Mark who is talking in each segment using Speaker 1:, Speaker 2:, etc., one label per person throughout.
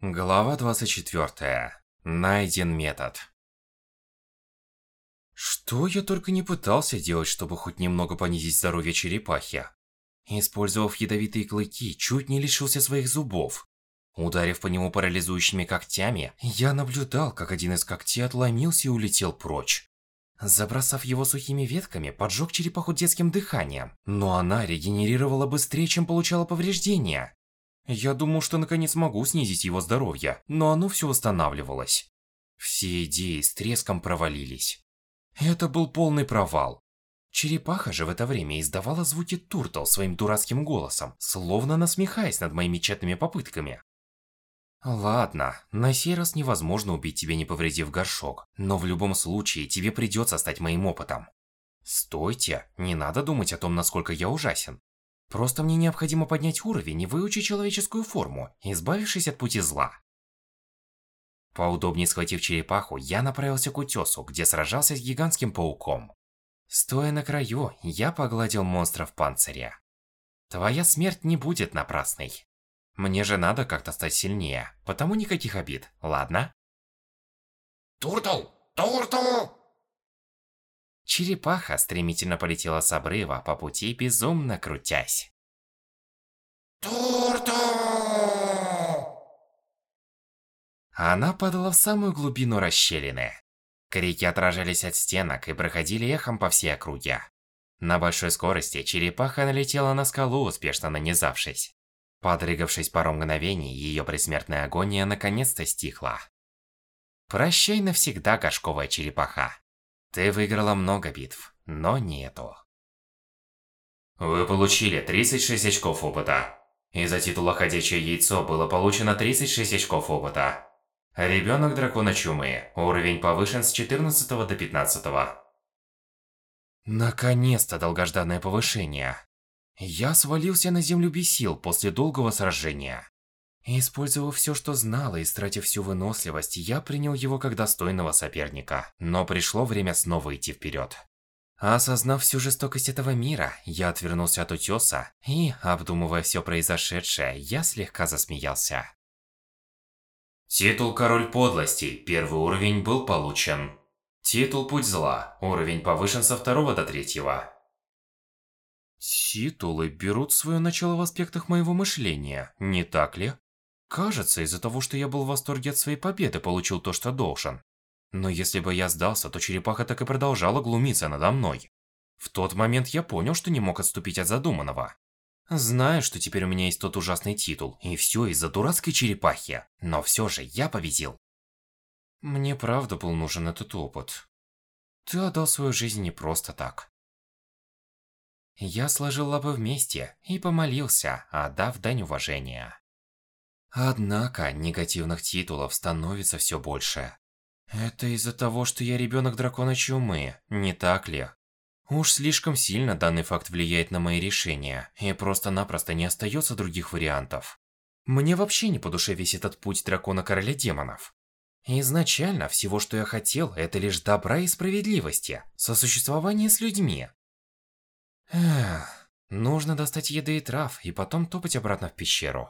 Speaker 1: Глава 24. Найден метод. Что я только не пытался делать, чтобы хоть немного понизить здоровье черепахи. Использовав ядовитые клыки, чуть не лишился своих зубов. Ударив по нему парализующими когтями, я наблюдал, как один из когтей отломился и улетел прочь. Забросав его сухими ветками, поджег черепаху детским дыханием, но она регенерировала быстрее, чем получала повреждения. Я думал, что наконец могу снизить его здоровье, но оно все восстанавливалось. Все идеи с треском провалились. Это был полный провал. Черепаха же в это время издавала звуки Туртл своим дурацким голосом, словно насмехаясь над моими тщетными попытками. Ладно, на сей раз невозможно убить тебя, не повредив горшок, но в любом случае тебе придется стать моим опытом. Стойте, не надо думать о том, насколько я ужасен. Просто мне необходимо поднять уровень и выучить человеческую форму, избавившись от пути зла. Поудобнее схватив черепаху, я направился к утесу, где сражался с гигантским пауком. Стоя на краю, я погладил монстра в панцире. Твоя смерть не будет напрасной. Мне же надо как-то стать сильнее, потому никаких обид, ладно?
Speaker 2: Turtle! Turtle!
Speaker 1: Черепаха стремительно полетела с обрыва, по пути безумно крутясь.
Speaker 2: Туртл!
Speaker 1: Она падала в самую глубину расщелины. Крики отражались от стенок и проходили эхом по всей округе. На большой скорости черепаха налетела на скалу, успешно нанизавшись. Подрыгавшись пару мгновений, ее предсмертная агония наконец-то стихла. Прощай навсегда, горшковая черепаха. Ты выиграла много битв, но не эту. Вы получили 36 очков опыта. Из-за титула «Ходячее яйцо» было получено 36 очков опыта. Ребенок дракона чумы. Уровень повышен с 14 до 15. Наконец-то долгожданное повышение. Я свалился на землю без сил после долгого сражения. Использовав все, что знал, и истратив всю выносливость, я принял его как достойного соперника. Но пришло время снова идти вперед. Осознав всю жестокость этого мира, я отвернулся от утеса и, обдумывая все произошедшее, я слегка засмеялся. Титул Король Подлостей, первый уровень был получен. Титул Путь Зла, уровень повышен со второго до третьего. Титулы берут свое начало в аспектах моего мышления, не так ли? Кажется, из-за того, что я был в восторге от своей победы, получил то, что должен. Но если бы я сдался, то черепаха так и продолжала глумиться надо мной. В тот момент я понял, что не мог отступить от задуманного. Знаю, что теперь у меня есть тот ужасный титул, и все из-за дурацкой черепахи. Но все же я победил. Мне правда был нужен этот опыт. Ты отдал свою жизнь не просто так. Я сложил лапы вместе и помолился, отдав дань уважения. Однако, негативных титулов становится все больше. Это из-за того, что я ребенок дракона чумы, не так ли? Уж слишком сильно данный факт влияет на мои решения, и просто-напросто не остается других вариантов. Мне вообще не по душе весь этот путь дракона-короля демонов. Изначально всего, что я хотел, это лишь добра и справедливости, сосуществование с людьми. Эх, нужно достать еды и трав, и потом топать обратно в пещеру.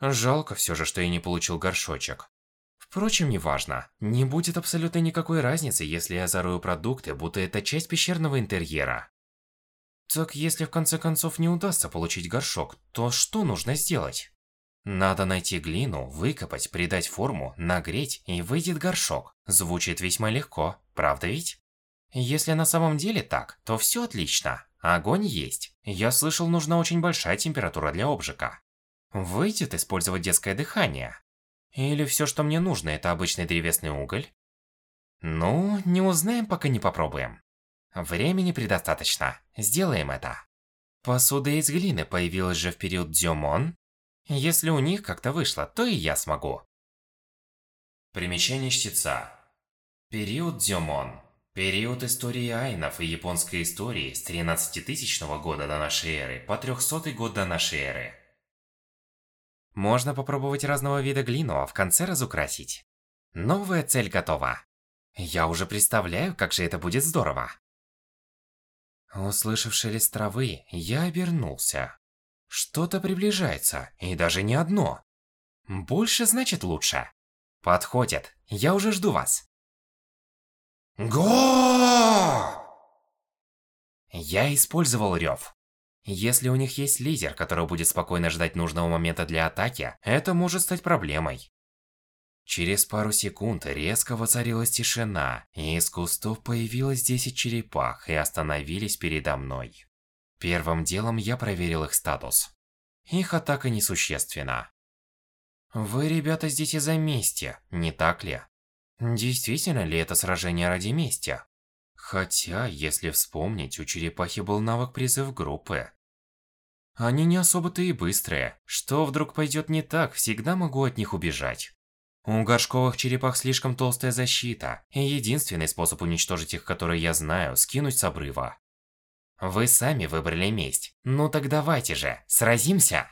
Speaker 1: Жалко все же, что я не получил горшочек. Впрочем, неважно. Не будет абсолютно никакой разницы, если я зарою продукты, будто это часть пещерного интерьера. Так если в конце концов не удастся получить горшок, то что нужно сделать? Надо найти глину, выкопать, придать форму, нагреть, и выйдет горшок. Звучит весьма легко, правда ведь? Если на самом деле так, то все отлично. Огонь есть. Я слышал, нужна очень большая температура для обжига. Выйдет использовать детское дыхание. Или все, что мне нужно, это обычный древесный уголь? Ну, не узнаем, пока не попробуем. Времени предостаточно. Сделаем это. Посуда из глины появилась же в период Дзюмон. Если у них как-то вышло, то и я смогу. Примечание чтеца. Период Дзюмон. Период истории айнов и японской истории с 13 тысячного года до нашей эры по 300 год до нашей эры. Можно попробовать разного вида глину, а в конце разукрасить. Новая цель готова. Я уже представляю, как же это будет здорово. Услышав шелест травы, я обернулся. Что-то приближается, и даже не одно. Больше значит лучше. Подходит. Я уже жду вас.
Speaker 2: Го!
Speaker 1: Я использовал рев. Если у них есть лидер, который будет спокойно ждать нужного момента для атаки, это может стать проблемой. Через пару секунд резко воцарилась тишина, и из кустов появилось 10 черепах и остановились передо мной. Первым делом я проверил их статус. Их атака несущественна. Вы, ребята, здесь из-за мести, не так ли? Действительно ли это сражение ради мести? Хотя, если вспомнить, у черепахи был навык призыв группы. Они не особо-то и быстрые. Что вдруг пойдет не так, всегда могу от них убежать. У горшковых черепах слишком толстая защита, и единственный способ уничтожить их, который я знаю, скинуть с обрыва. Вы сами выбрали месть. Ну так давайте же, сразимся!